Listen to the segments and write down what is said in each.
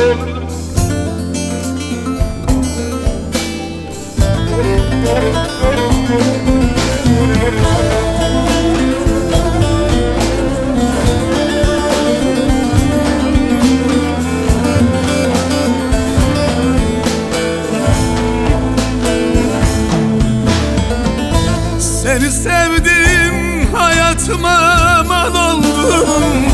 Seni sevdim hayatıma mal oldum.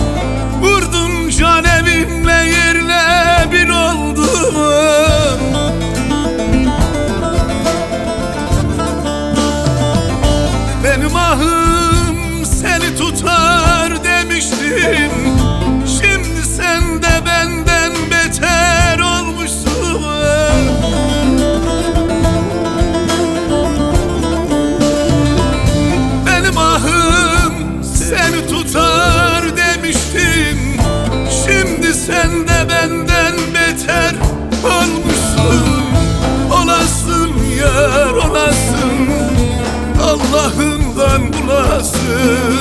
senden beter olmuşsun. Olasın yar olasın. Allah'ından bulasın.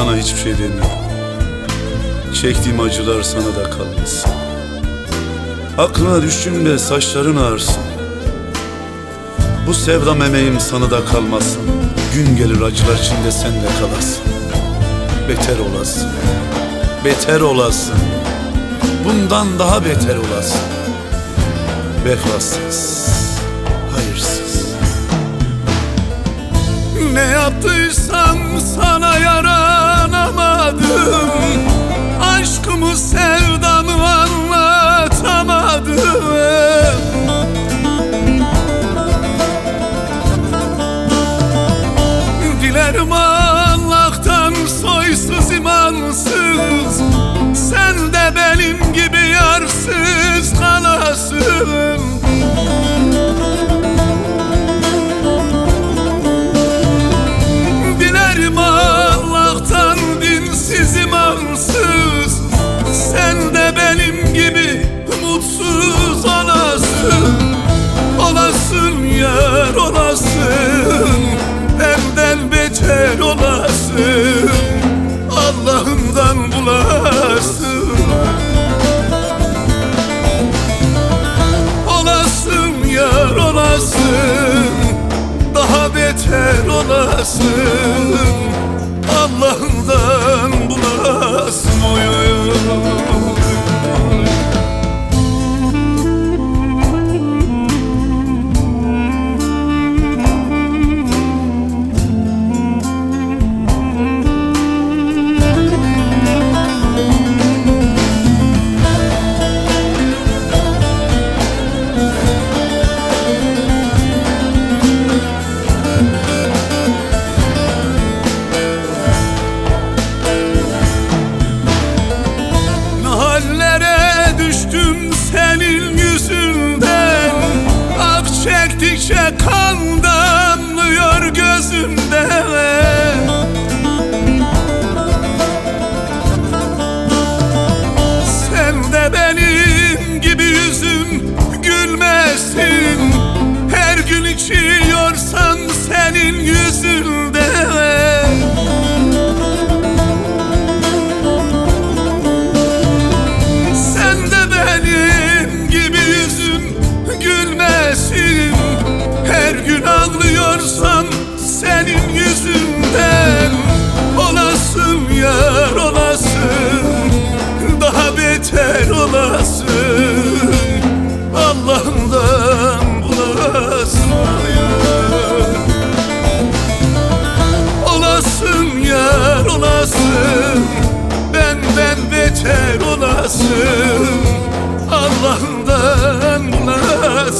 sana hiçbir şey demiyorum. Çektiğim acılar sana da kalmasın Aklına düştüm de saçların ağırsın. Bu sevda emeğim sana da kalmasın Gün gelir acılar içinde sen de kalasın. Beter olasın. Beter olasın. Bundan daha beter olasın. Vefasız Hayırsız. Ne yaptıysan Allah'ım 약한 olasın Benden beter olasın. Allah'ından bulasın